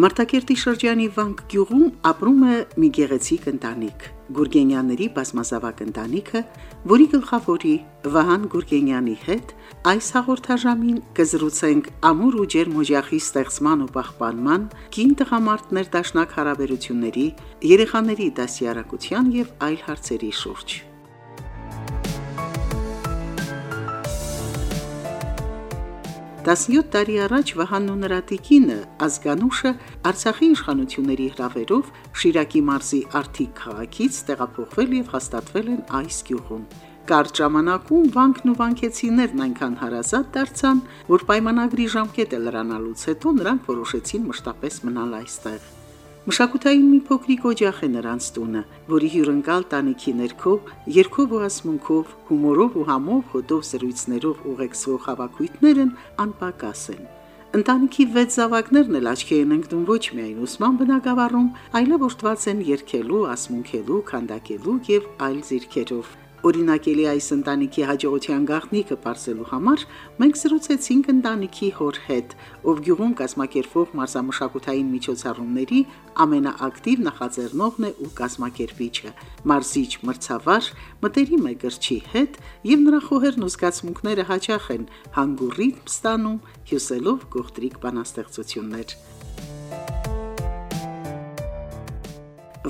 Մարտակերտի շրջանի Վանք գյուղում ապրում է մի գեղեցիկ ընտանիք։ Գուրգենյանների բազմազավակ ընտանիքը, որի գլխավորի Վահան Գուրգենյանի հետ այս հաղորդաժամին կզրուցենք ամուր ու ջերմօջախի ստեղծման ու պահպանման, կին տղամարդներ դաշնակ հարաբերությունների, երեխաների դասյարակության եւ այլ հարցերի շուրջ։ 17 տարի առաջ Վահանն ու նրա տիկինը Ազգանուշը Արցախի իշխանությունների հրավերով Շիրակի մարզի Արթիկ քաղաքից տեղափոխվել եւ հաստատվել են այս գյուղում։ Կարճ ժամանակում վանքն ու վանքեցիներն այնքան հարազատ դարձան, որ պայմանագրի ժամկետը լրանալուց հետո նրանք որոշեցին մշտապես մնալ այստեղ։ Մշակութային մի փոքրիկ օջախ է նրանց տունը, որի հյուրընկալ տանիքի ներքո երկով ու ասմունքով, հումորով ու համով հոտով զրույցներով ուղեկցող հավաքույտներն անպակաս են։ Ընտանիքի վեց զավակներն էլ աչքի են ընկնում ոչ միայն ուսման բնակավարում, այլև ուրտված են երկելու, ասմունքելու, քանդակելու եւ այլ զիրքերով։ Օրինակելի այս ընտանիքի հաջողության գաղտնիքը բարձելու համար մենք զրուցեցինք ընտանիքի հոր հետ, ով գյուղում կազմակերպվող մարզամշակութային միջոցառումների ամենաակտիվ նախաձեռնողն է ու կազմակերպիչը։ Մարզիչ մրցավար մտերի մեգրչի հետ եւ նրա խոհերն ու զգացմունքները հաճախ են հանգուրի ստանում հյուսելով գողտրիկ բանաստեղծություններ։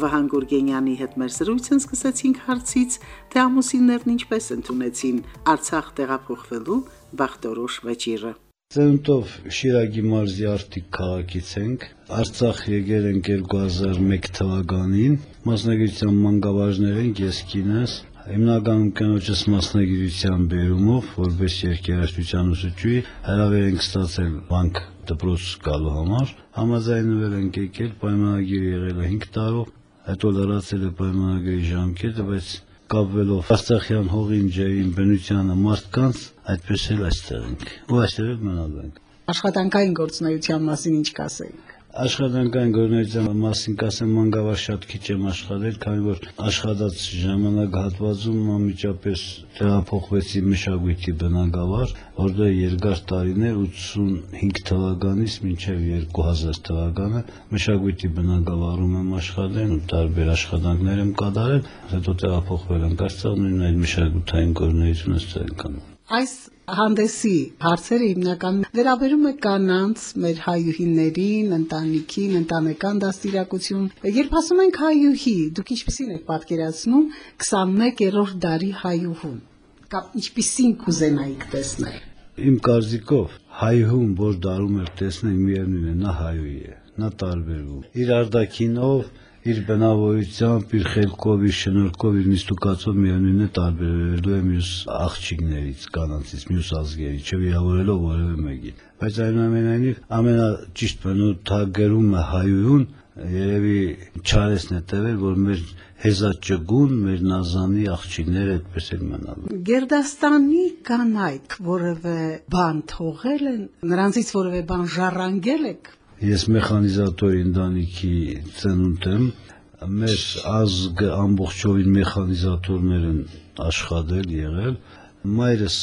Վահան Գուրգենյանի հետ մեր զրույցն սկսեցինք հարցից, թե ամուսիններն ինչպես ընդունեցին Արցախ տեղափոխվելու բախտորոշ վեճիրը։ Ծնունդով Շիրակի մարզի Արտիկ քաղաքից ենք։ Արցախ եկել ենք 2001 թվականին։ Մասնագիտության մանկավարժներ ենք, ես կինս։ Հիմնականում կնոջս մասնագիտության բերումով, որպես երկերաշտության ուսուցչուհի, հրավեր ենք ստացել բանկ դպրոց գալու համար։ Համաձայնվել ենք եկել, պայմանագիր եղել է 5 տարով, հետո լրացել է պայմանագրի ժամկետը, բայց կապվելով Արցախյան հողին, ջերին, բնությանը, մարդկանց, այդպես էլ այստեղ ենք։ Ու այստեղ էլ մնալու ենք։ Աշխատանքային գործունեության մասին ինչ կասեիք աշխատանքային գործունեության մասին կասեմ մանկավար շատ քիչ եմ աշխատել, քանի որ աշխատած ժամանակ հատվածում անմիջապես տեղափոխվեցի մշակույթի բնակավար, որտեղ երկար տարիներ 85 թվականից մինչև 2000 թվականը մշակույթի բնակավարում եմ աշխատել, տարբեր աշխատանքներ եմ կատարել, հետո տեղափոխվել եմ Կարծիք նույն այդ մշակութային գործունեությունը ստեղ անում։ Այս հանդեսի հարցերը հիմնականում վերաբերում է կանանց, մեր հայուհիներին, ընտանիքին, ընտանեկան դաստիարակություն։ Երբ ասում ենք հայուհի, դուք ինչպեսին եք պատկերացնում 21-րդ դարի հայուհուն կամ ինչպեսին կուզենայիք տեսնել։ Իմ կարծիքով հայհուն, որ դարում էր տեսնել միևնույն է, նա հայուհի է, նա տարբերվում։ Իր արտակինով իր բնավորությամբ, իր խելքով, իր շնորհքով, իր նիստուկացով միևնույն է տարբերվելու է մյուս աղջիկներից, կանանցից, մյուս ազգերի, չվիրավորելով որևէ մեկին։ Բայց այնուամենայնիվ ամենաճիշտ բնութագրում է հայույն երևի չարեսն է տվել, որ մեր հեզաճգուն, մեր նազանի աղջիկները այդպես էլ մնալու։ Գերդաստանի կանայք որևէ բան թողել են, նրանցից որևէ բան ժառանգել եք Ես մեխանիզատորի ընտանիքի ծնունդ եմ, մեր ազգը ամբողջովին մեխանիզատորներ են աշխատել, եղել։ Մայրս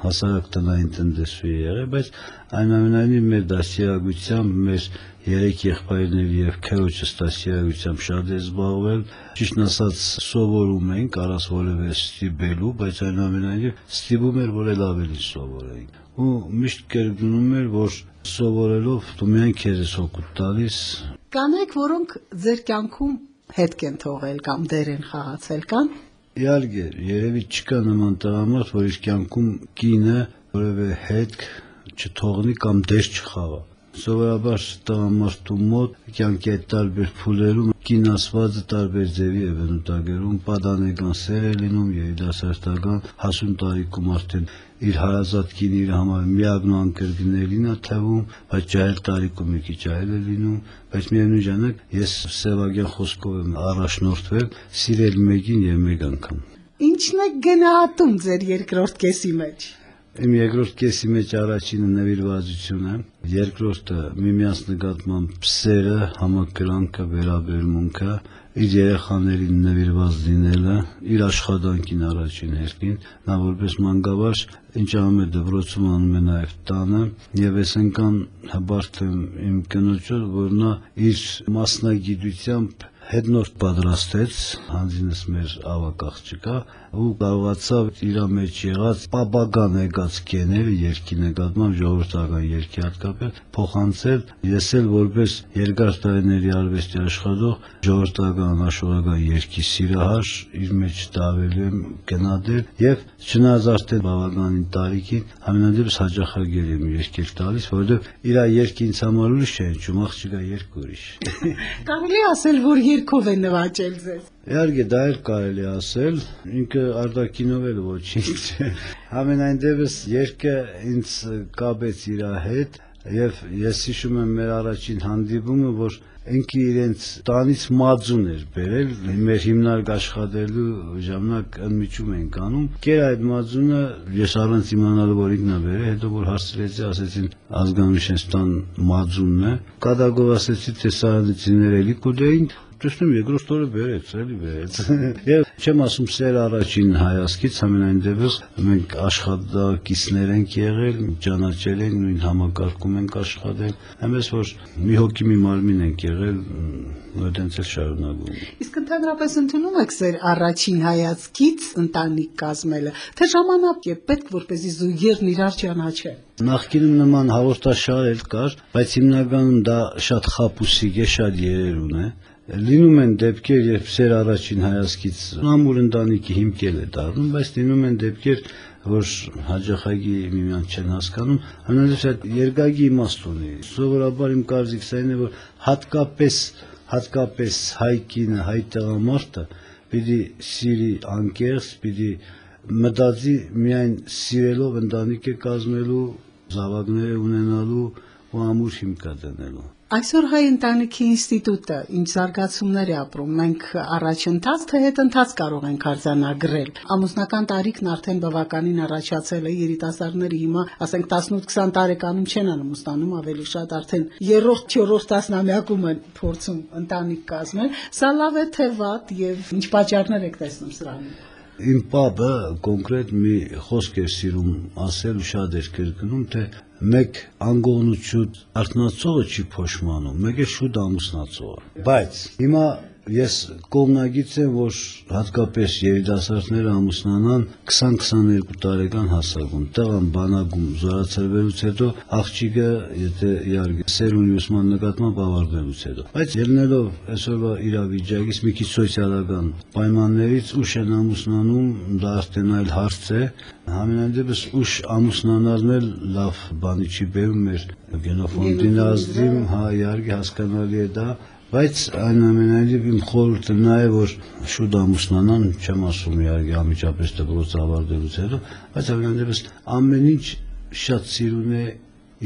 հասարակ տնային տնտեսուհի եղել, բայց այնուամենայնիվ մեր դասյարակությամբ, մեր երեք եղբայրների եւ քերոջս դասյարակությամբ շատ է զբաղվել։ Ճիշտ ասած, սովորում ենք առանց որևէ ստիպելու, բայց այնուամենայնիվ ստիպում էր, որ էլ ավելի սովորեինք։ Ու միշտ կերգնում էր, որ սովորելով դու միայն քեզ ես օգուտ տալիս։ Կանայք, որոնք ձեր կյանքում հետք են թողել կամ դեր են խաղացել կան։ Իհարկե, երևի չկա նման տղամարդ, որ իր կյանքում կինը որևէ հետք չթողնի կամ դեր չխաղա։ Սովորաբար տղամարդու մոտ կյանքի այդ տարբեր փուլերում կին ասվածը տարբեր ձևի է վենում տագերում, պատանեկան սեր է լինում, երիտասարդական հասուն տարիքում արդեն իր հարազատ կին իր համար միակն անկրկնելին է թվում, բայց ջահել տարիքում մի քիչ այլ է լինում, բայց միևնույն ժամանակ ես Սևագյան խոսքով եմ առաջնորդվել, սիրել մեկին եւ մեկ անգամ։ Ինչն է գնահատում ձեր երկրորդ կեսի մեջ։ Իմ երկրորդ կեսի մեջ առաջինը նվիրվածությունը, երկրորդը միմյանց նկատմամբ սերը, համակրանքը, վերաբերմունքը, իր երեխաներին նվիրված լինելը, իր աշխատանքին առաջին հերթին, նա որպես մանկավարժ ինչ անում է դպրոցում անում է նաև տանը եւ ես ընկան հբարտ եմ իմ կնոջը, որ նա իր մասնագիտությամբ հետնորդ պատրաստեց հանձինս մեր ավակ աղջկա ու կարողացավ իր մեջ եղած պապական եկած կեները երկի նկատմամբ ժողովրդական երկի հատկապես փոխանցել ես էլ որպես երկար տարիների արվեստի աշխատող ժողովրդական աշխորհական երկի սիրահար իր մեջ տավելու եմ գնադել եւ չնայած արդեն բավականին տարիքին ամենադեպս հաջախագել եմ երկել տալիս որովհետեւ իր երկի ինձ համար ուրիշ է ինչու աղջիկա երկ ուրիշ Կարելի ասել, որ երկով է նվաճել ձեզ։ Իհարկե դա էլ կարելի ասել, ինքը Արտակինով էլ ոչինչ չէ։ Ամենայն դեպս երկը ինձ կապեց իր հետ եւ ես հիշում եմ մեր առաջին հանդիպումը, որ ինքը իրենց տանից մածուն էր բերել, մեր հիմնարկ աշխատելու ժամանակ ընդմիջում ենք անում։ Կեր այդ մածունը ես առանց իմանալու որ ինքն է բերել, հետո որ հարցրեցի, ասեցին ազգանշենստան մածունն է։ Կադագով ասեցի, թե սարանցիներ էլի կուտեին, Տեսնում երկրորդ օրը բերեց, էլի բերեց։ Եվ չեմ ասում սեր առաջին հայացքից ամենայն դեպս մենք աշխատակիցներ ենք եղել, ճանաչել ենք, նույն համակարգում ենք աշխատել, այնպես որ մի հոգի մի մարմին ենք եղել, այդտենց էլ շարունակում։ Իսկ ընդհանրապես ընդունում եք ձեր առաջին հայացքից ընտանիք կազմելը, թե ժամանակ է պետք, որպեսզի զույգերն իրար ճանաչեն։ Նախկինում նման հաղորդաշար էլ կար, բայց հիմնականում դա շատ խապուսիկ է, շատ երեր ունե լինում են դեպքեր, երբ սեր առաջին հայացքից ամուր ընտանիքի հիմքել է դառնում, բայց լինում են դեպքեր, որ հաջախագի միմյանց չեն հասկանում, հնարես այդ երկագի իմաստ ունի։ Սովորաբար իմ կարծիքս այն է, որ հատկապես հատկապես հայկինը, հայ տղամարդը պիտի սիրի անկեղծ, պիտի մտածի միայն սիրելով ընտանիք է կազմելու, զավակներ ունենալու ու ամուր հիմք դնելու։ Այսօր հայ ընտանիքի ինստիտուտը ինչ զարգացումներ է ապրում։ Մենք առաջընթաց թե հետընթաց կարող ենք արձանագրել։ Ամուսնական տարիքն արդեն բավականին առաջացել է երիտասարդները հիմա, ասենք 18-20 տարեկանում չեն ամուսնանում, ավելի շատ արդեն 3-րդ, 4-րդ տասնամյակում են փորձում ընտանիք կազմել։ Սա լավ է թե վատ եւ ինչ պատճառներ եք տեսնում սրանից։ Իմ պապը կոնկրետ մի խոսք էր սիրում ասել շատ էր կրկնում, թե մեկ անգողնություն արտնացողը չի փոշմանում, մեկ է շուտ ամուսնացողը։ Բայց հիմա ես կողմնագից եմ, որ հատկապես երիտասարդները ամուսնանան 20-22 տարեկան հասակում, տղան բանակում զորացրվելուց հետո աղջիկը, եթե իհարկե սեր ունի ուսման նկատմամբ ավարտելուց հետո։ Բայց ելնելով այսօրվա իրավիճակից մի քիչ սոցիալական պայմաններից ուշ են ամուսնանում, դա արդեն այլ հարց է, Համենայնդեպս ուշ ամուսնանալն էլ լավ բանի չի բերում մեր գենոֆոնդին ազդիմ, հա, իհարկե հասկանալի է դա, Բայց այնուամենայնիվ իմ խորհուրդը նա է, որ շուտ ամուսնանան, չեմ ասում իհարկե ամիջապես դպրոցը ավարտելուց հետո, բայց ամենայնիվս ամեն ինչ շատ սիրուն է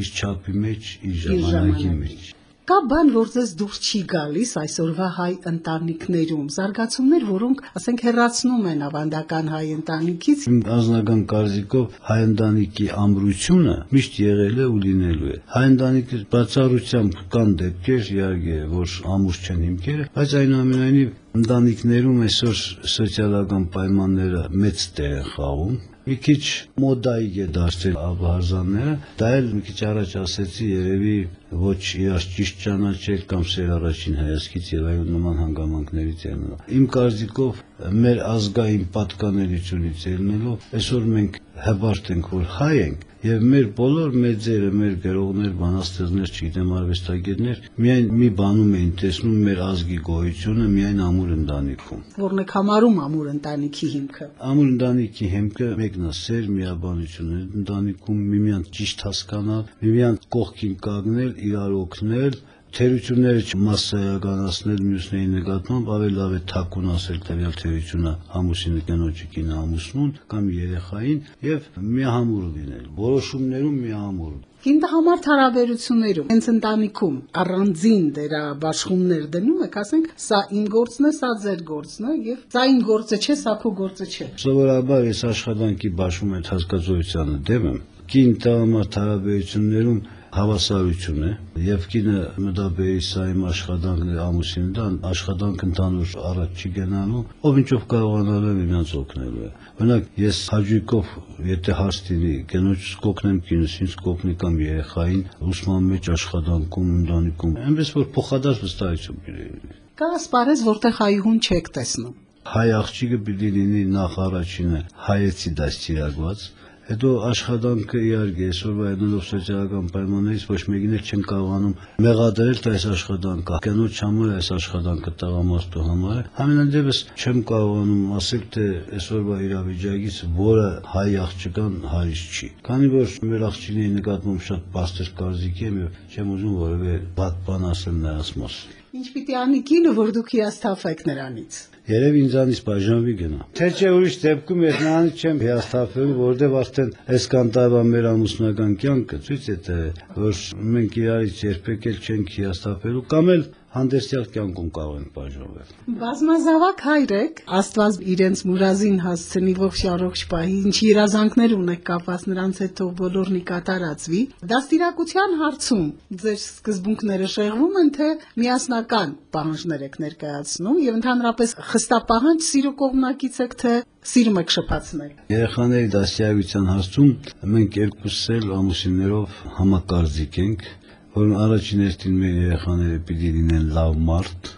իր չափի մեջ, իր ժամանակի մեջ։ Կա բան, որ ձեզ դուրս չի գալիս այսօրվա հայ ընտանիքներում, զարգացումներ, որոնք, ասենք, հերացնում են ավանդական հայ ընտանիքից։ Իմ ազնական կարծիքով հայ ընտանիքի ամրությունը միշտ եղել է ու լինելու է։ Հայ ընտանիքի բացառությամբ կան դեպքեր, իհարկե, որ ամուր չեն հիմքերը, բայց այնուամենայնիվ ընտանիքներում այսօր սոցիալական պայմանները մեծ տեղ խաղում մի քիչ մոդայիկ է դարձել աբհարզանները, դա էլ մի քիչ առաջ ասեցի, երևի ոչ իրար ճիշտ ճանաչել կամ սեր առաջին հայացքից եւ այլ նման հանգամանքներից ելնելով։ Իմ կարծիքով մեր ազգային պատկանելիությունից ելնելով այսօր մենք հբարտ ենք, որ հայ ենք, եւ մեր բոլոր մեծերը, մեր գրողներ, բանաստեղծներ, չգիտեմ, արվեստագետներ միայն մի բանում էին տեսնում մեր ազգի գոյությունը միայն ամուր ընտանիքում։ Որն եք համարում ամուր ընտանիքի հիմքը։ Ամուր ընտանիքի հիմքը մեկն է սեր, միաբանությունը ընտանիքում միմյանց ճիշտ հասկանալ, միմյանց կողքին կանգնել, իրար օգնել, թերությունները չմասսայականացնել մյուսների նկատմամբ ավելի լավ է թակուն ասել տվյալ թերությունը ամուսինը կնոջի կինը ամուսնուն կամ երեխային եւ միահամուր լինել որոշումներում միահամուր Կինտահամարտ հարաբերություններում հենց ընտանիքում առանձին դերաբաշխումներ դնում եք, ասենք, սա իմ գործն է, սա ձեր գործն է եւ սա իմ գործը չէ, սա քո գործը չէ։ Սովորաբար ես աշխատանքի բաշխում այդ հասկացողությանը դեմ եմ։ Կինտահամարտ հարաբերություններում հավասարություն է եւ կինը մտաբերի սա իմ աշխատանքն է ամուսինը դա աշխատանք ընդհանուր առաջ չի գնալու ով ինչով կարողանալ է միմյանց օգնելու է օրինակ ես հաջիկով եթե հարց լինի կնոջս կօգնեմ կինս ինձ կօգնի կամ երեխային ուսման մեջ աշխատանքում ընտանիքում այնպես որ փոխադարձ վստահություն պիտի կա սպարես որտեղ հայհուն չեք տեսնում հայ աղջիկը պիտի լինի նախ առաջինը հայեցի դաստիարակված Հետո աշխատանքը իհարկե այսօրվա այնով սոցիալական պայմաններից ոչ մեկին էլ չեն կարողանում մեղադրել այս աշխատանքը։ Կնոջ համար այս աշխատանքը տղամարդու համար Համենայնդեպս չեմ կարողանում ասել, թե այսօրվա իրավիճակից որը հայ աղջկան հարից չի։ Քանի որ մեր աղջիկների նկատմամբ շատ բարձր կարծիքի եմ եւ չեմ ուզում որևէ բաց բան ասել նրանց մասին։ Ինչ պիտի անի կինը, որ դուք հիասթափեք նրանից։ Երևի ինձանից բաժանվի գնա։ Թե չէ ուրիշ դեպքում ես նրանից չեմ հիասթափելու, որովհետև արդեն այսքան տարվա մեր ամուսնական կյանքը ցույց է տվել, որ մենք իրարից երբեք էլ չենք հիասթափելու կամ էլ հանդերձյալ կյանքում կարող են բաժանվել։ Բազմազավակ հայր եք, Աստված իրենց մուրազին հասցնի ողջ առողջ պահի, ինչ երազանքներ ունեք կապված նրանց հետ թող բոլորնի կատարածվի։ Դաստիարակության հարցում ձեր սկզբունքները շեղվում են, թե միասնական պահանջներ եք ներկայացնում եւ ընդհանրապես խստապահանջ սիրո կողմնակից եք, թե սիրում եք շփացնել։ Երեխաների դաստիարակության հարցում մենք երկուսս էլ ամուսիններով համակարծիք ենք որ առաջին հերթին մեր երեխաները պիտի լինեն լավ մարդ,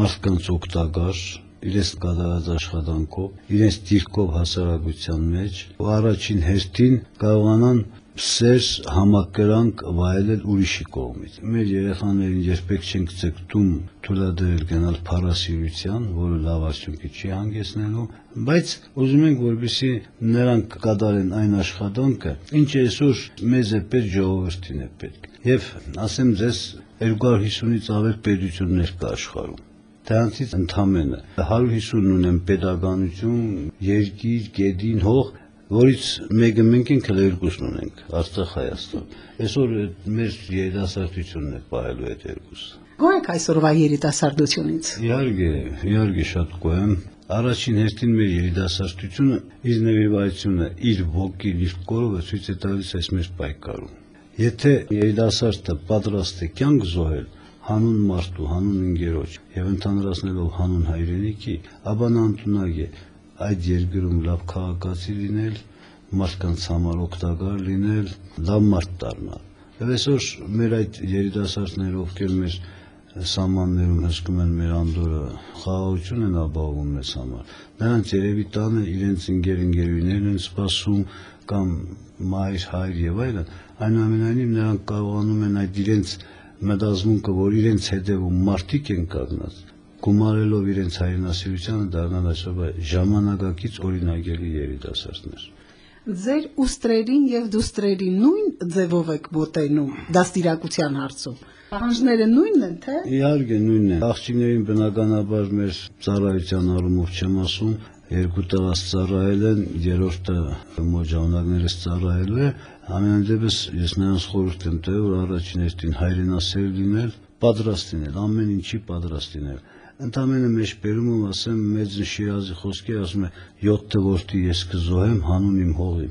մարդկանց օգտակար, իրենց կատարած աշխատանքով, իրենց դիրքով հասարակության մեջ, ու առաջին հերթին կարողանան սեր համակրանք վայելել ուրիշի կողմից։ Մեր երեխաներին երբեք չենք ցկտում թույլատրել գնալ փառասիրության, որը լավ արդյունքի չի հանգեցնելու, բայց ուզում ենք, որպեսզի նրանք կատարեն այն աշխատանքը, ինչը այսօր մեզ է պետք, ժողովրդին է պետք եւ ասեմ ձեզ 250-ից ավել պետություններ կա աշխարհում դրանցից ընդամենը 150-ն ունեն pedagogical երկիր, գեդին, հող, որից մեկը մենք ենք էլ երկուսն ունենք, Արցախ Հայաստան։ Այսօր մեր երիտասարդությունն է պահելու այդ երկուսը։ Գոհ եք այսօրվա երիտասարդությունից։ Իհարկե, իհարկե շատ գոհ եմ։ Առաջին հերթին մեր երիտասարդությունը իր նվիրվածությունը, իր ոգին, իր կորովը ցույց է տալիս այս մեր պայքարում։ Եթե երիտասարդը պատրաստ է կյանք զոհել հանուն մարդու, հանուն ընկերոջ եւ ընդհանրացնելով հանուն հայրենիքի, ապա նա ընդունակ է այդ երկրում լավ քաղաքացի լինել, մարդկանց համար օգտակար լինել, լավ մարդ դառնալ։ Եվ այսօր մեր այդ երիտասարդները, ովքեր մեր սամաններում հսկում են մեր անդորը, խաղաղություն են ապահովում մեզ համար։ Նրանց երևի տանը իրենց ընկեր-ընկերուներն են սպասում կամ մայր, հայր եւ այլն, այնուամենայնիվ նրանք կարողանում են այդ իրենց մտածմունքը, որ իրենց հետևում մարդիկ են կանգնած, գումարելով իրենց հայրենասիրությանը դառնալ այսօր ժամանակակից օրինագելի երիտասարդներ ձեր ուստրերին եւ դուստրերին նույն ձևով եք մոտենում դաստիարակության հարցում Պահանջները նույնն են, թե։ Իհարկե նույնն են։ Աղջիկներին բնականաբար մեր ծառայության առումով չեմ ասում, երկու տղաս ծառայել են, երրորդը մոտ ժամանակներս ծառայելու է, ամենադեպս ես նրանց խորհուրդ եմ տվել, որ առաջին հերթին հայրենասեր լինել, պատրաստ լինել, ամեն ինչի պատրաստ լինել։ Ընդամենը մեջ բերում ասեմ մեծ Շիրազի խոսքեր ասում է 7 որդի ես կզոհեմ հանուն իմ հողի։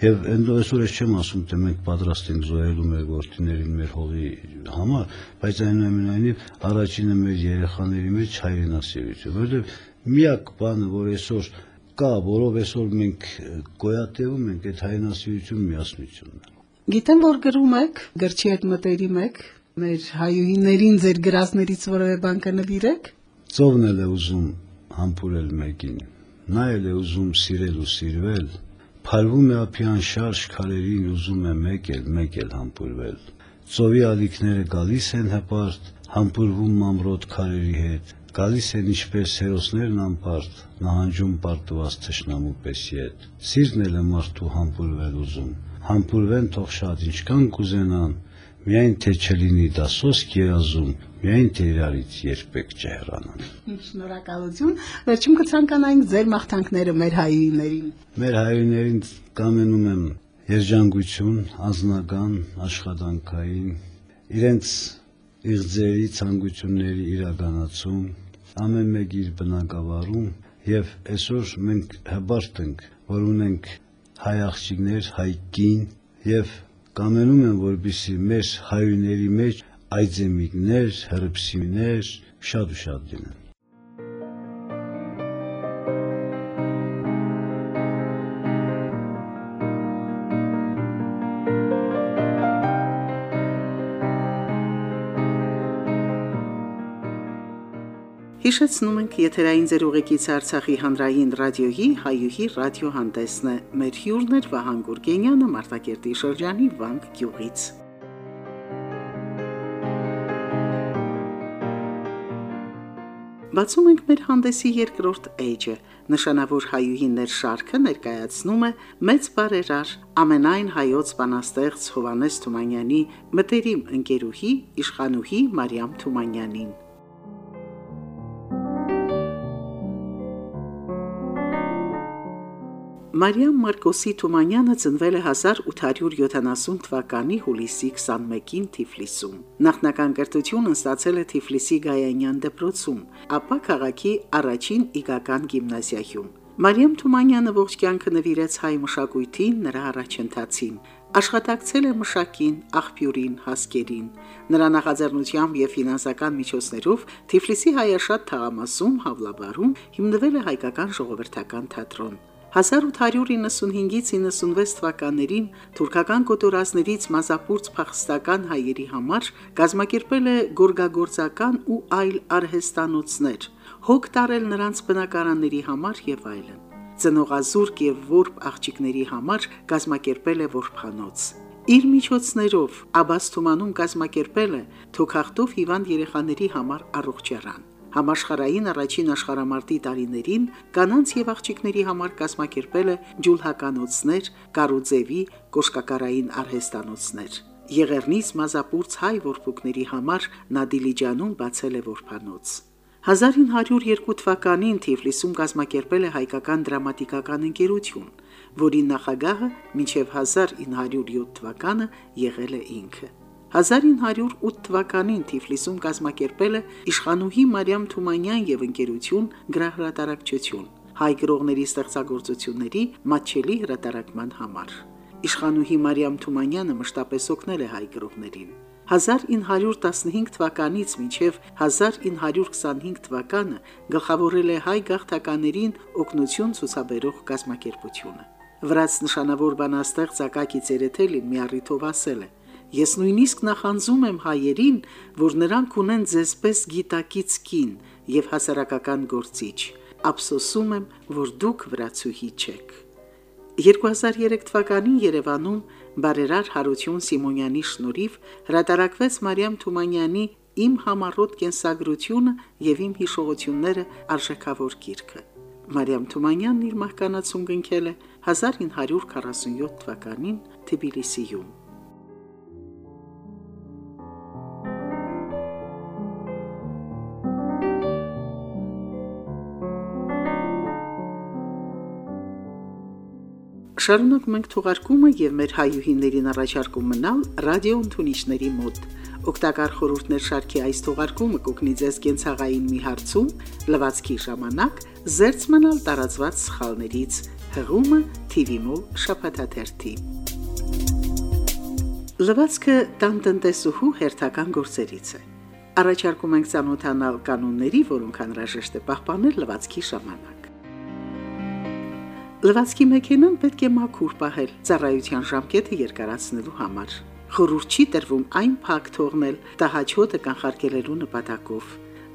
Եվ այնտեղ այսօր ես չեմ ասում, թե մենք պատրաստ ենք զոհելու մեր որդիներին մեր հողի համար, բայց այնուամենայնիվ առաջինը մեր երեխաների մեջ հայրենասիրություն, որովհետև միակ բանը, որ այսօր կա, որով այսօր մենք գոյատևում ենք այդ հայրենասիրություն միասնությունն է։ Գիտեմ, որ գրում եք, գրչի հետ մտերիմ եք, մեր հայուհիներին ձեր գրածներից որևէ բան կնվիրեք։ Ծովն էլ է ուզում համբուրել մեկին, նա էլ է ուզում սիրել ու սիրվել, Փալվում է ափյան շարժ քարերին ուզում է մեկ էլ, մեկ էլ համբուրվել։ Ծովի ալիքները գալիս են հպարտ, համբուրվում մամրոտ քարերի հետ, գալիս են ինչպես հերոսներն անպարտ, նահանջում պարտված թշնամու պես ետ։ Սիրտն էլ է մարդու համբուրվել ուզում, համբուրվեն թող շատ ինչքան կուզենան, միայն թե չլինի դա սոսկ երազում, միայն թե իրարից երբեք չհեռանան։ Շնորհակալություն։ Վերջում կցանկանայինք ձեր մաղթանքները մեր հայրիներին։ Մեր հայրիներին կամենում եմ երջանկություն, ազնական, աշխատանքային, իրենց իղձերի ցանկությունների իրականացում, ամեն մեկ իր բնակավարում եւ այսօր մենք հբարտ ենք, որ ունենք հայ աղջիկներ, հայ կին եւ կամենում եմ, որբիսի մեր հայրների մեջ այձեմիկներ, հրպսիմներ շատ ու շատ լինեն։ Հիշեցնում ենք եթերային ձեր ուղեկից Արցախի հանրային ռադիոյի հայուհի ռադիոհանդեսն է։ Մեր հյուրն է Վահան Գուրգենյանը Մարտակերտի շրջանի Վանք գյուղից։ Բացում ենք մեր հանդեսի երկրորդ էջը։ Նշանավոր հայուհիներ շարքը ներկայացնում է մեծ բարերար ամենայն հայոց բանաստեղծ Հովանես Թումանյանի մտերիմ ընկերուհի իշխանուհի Մարիամ Թումանյանին։ Մարիամ Մարկոսի Թումանյանը ծնվել է 1870 թվականի հուլիսի 21-ին Թիֆլիսում։ Նախնական կրթությունն ստացել է Թիֆլիսի Գայանյան դպրոցում, ապա քաղաքի առաջին իգական գիմնազիայում։ Մարիամ Թումանյանը ողջ կյանքը նվիրեց հայ մշակույթին, նրա առաջընթացին։ Աշխատակցել է մշակին, աղբյուրին, հասկերին։ Նրա նախաձեռնությամբ եւ ֆինանսական միջոցներով Թիֆլիսի հայաշատ թաղամասում Հավլաբարում հիմնվել է հայկական ժողովրդական թատրոն։ 1895-ից 96 թվականներին թուրքական կոտորածներից մազապուրց փախստական հայերի համար կազմակերպել է գորգագործական ու այլ արհեստանոցներ, հոգ տարել նրանց բնակարանների համար եւ այլն։ Ծնողազուրկ եւ որբ աղջիկների համար կազմակերպել է որբանոց։ Իր միջոցներով Աբաստումանում կազմակերպել է թոքախտով հիվանդ երեխաների համար առողջարան։ Համաշխարային առաջին աշխարհամարտի տարիներին կանանց եւ աղջիկների համար կազմակերպել է ջուլհականոցներ, կարուձևի, կոշկակարային արհեստանոցներ։ Եղեռնից մազապուրց հայ որփուկների համար նա Դիլիջանում բացել է որփանոց։ 1902 թվականին Թիֆլիսում կազմակերպել է հայկական դրամատիկական ընկերություն, որի նախագահը մինչև 1907 թվականը եղել է ինքը։ 1908 թվականին Թիֆլիսում կազմակերպել է իշխանուհի Մարիամ Թումանյան եւ ընկերություն գրահրատարակչություն հայ գրողների ստեղծագործությունների մատչելի հրատարակման համար։ Իշխանուհի Մարիամ Թումանյանը մշտապես օգնել է հայ գրողներին։ 1915 թվականից մինչև 1925 թվականը գլխավորել է հայ գաղթականերին օգնություն ցուցաբերող կազմակերպությունը։ Վրաց նշանավոր բանաստեղծ Ակակի Ցերեթելին մի առիթով ասել է. Ես նույնիսկ նախանձում եմ հայերին, որ նրանք ունեն ձեզպես գիտակից կին եւ հասարակական գործիչ։ Ափսոսում եմ, որ դուք վրացուհի չեք։ 2003 թվականին Երևանում բարերար Հարություն Սիմոնյանի շնորհիվ հրատարակվեց Մարիամ Թումանյանի Իմ համառոտ կենսագրությունը եւ իմ հիշողությունները արժեքավոր գիրքը։ Մարիամ Թումանյանն իր մահկանացուն կնքել է 1947 թվականին Թբիլիսիում։ Շարունակում ենք թողարկումը եւ մեր հայուհիներին առաջարկում մնալ ռադիո ընթունիչների մոտ։ Օգտակար խորհուրդներ շարքի այս թողարկումը կօգնի ձեզ կենցաղային մի հարցում լվացքի ժամանակ զերծ մնալ տարածված սխալներից։ Հղումը TV-մո շփաթաթերթի։ Լվացքը տանտնտեսուհու հերթական գործերից է։ Առաջարկում ենք ցանոթանալ կանոնների, որոնք անհրաժեշտ է պահպանել լվացքի ժամանակ։ Լվացքի մեքենան պետք է մաքուր պահել ծառայության ժամկետը երկարացնելու համար։ Խորուրդ չի տրվում այն փակ թողնել տահաճոտը կանխարգելելու նպատակով։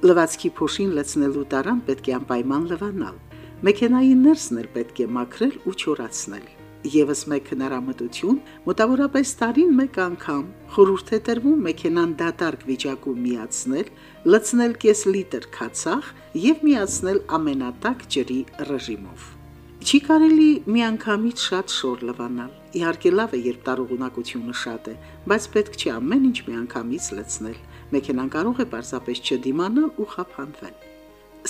Լվացքի փոշին լցնելու տարան պետք է անպայման լվանալ։ Մեքենայի ներսն էլ պետք է մաքրել ու չորացնել։ Եվս մեկ հնարամտություն մոտավորապես տարին մեկ անգամ խորհուրդ է տրվում մեքենան դատարկ վիճակում միացնել, լցնել կես լիտր քացախ եւ միացնել ամենատակ ջրի ռեժիմով։ Չի կարելի միանգամից շատ շոր լվանալ։ Իհարկե լավ է, երբ տարողունակությունը շատ է, բայց պետք չէ ամեն ինչ միանգամից լցնել։ Մեքենան կարող է պարզապես չդիմանալ ու խափանվել։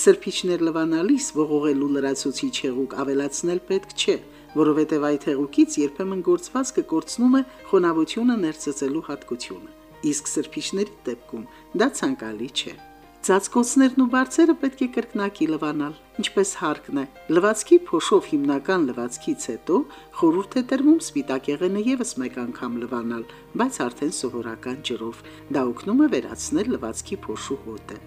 Սրբիչներ լվանալիս ողողելու լրացուցիչ հեղուկ ավելացնել պետք չէ, որովհետև այդ հեղուկից երբեմն գործվածքը կորցնում է խոնավությունը ներծծելու հատկությունը։ Իսկ սրբիչների դեպքում դա ցանկալի չէ։ Ծածկոցներն ու բարձերը պետք է կրկնակի լվանալ, ինչպես հարկն է։ Լվացքի փոշով հիմնական լվացքից հետո խորհուրդ է տրվում սպիտակ եղենը եւս մեկ անգամ լվանալ, բայց արդեն սովորական ջրով։ Դա օգնում է վերացնել լվացքի փոշու հոտը։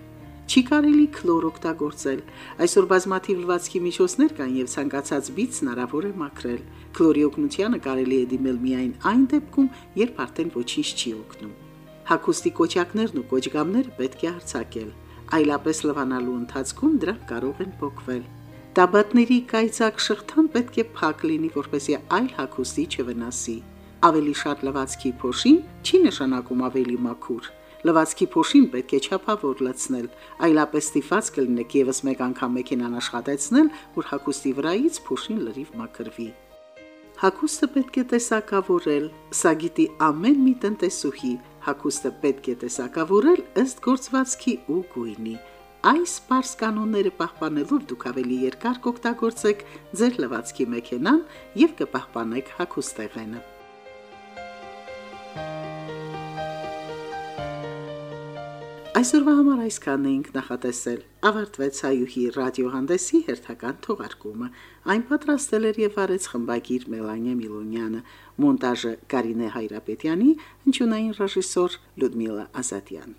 Չի կարելի քլոր օգտագործել։ Այսօր բազմաթիվ լվացքի միջոցներ կան եւ ցանկացած բիծ հնարավոր է մաքրել։ Քլորի օգնությանը կարելի է դիմել միայն այն դեպքում, երբ արդեն ոչինչ չի օգնում։ Հակոստի կոճակներն ու կոճգամները պետք է հարցակել այլապես լվանալու ընթացքում դրանք կարող են փոկվել։ Տաբատների կայծակ շղթան պետք է փակ լինի, որպեսզի այլ հագուստի չվնասի։ Ավելի շատ լվացքի փոշին չի նշանակում ավելի մաքուր։ Լվացքի փոշին պետք է չափավոր լցնել, այլապես ստիփած կլինեք եւս մեկ անգամ մեքենան աշխատեցնել, որ հագուստի վրայից փոշին լրիվ մաքրվի։ Հագուստը պետք է տեսակավորել, սա գիտի ամեն մի տնտեսուհի, հակոստը պետք է տեսակավորել ըստ գործվածքի ու գույնի։ Այս པարս կանոնները պահպանելով դուք ավելի երկար կօգտագործեք ձեր լվացքի մեքենան եւ կպահպանեք հակոստեղենը։ Այսօրվա համար այսքանն էինք նախատեսել։ Ավարտվեց հայուհի ռադիոհանդեսի հերթական թողարկումը։ Այն պատրաստել էր եւ արեց խմբագիր Մելանիա Միլոնյանը, մոնտաժը Կարինե Հայրապետյանի, հնչյունային ռեժիսոր Լյուդմիլա Ազատյան։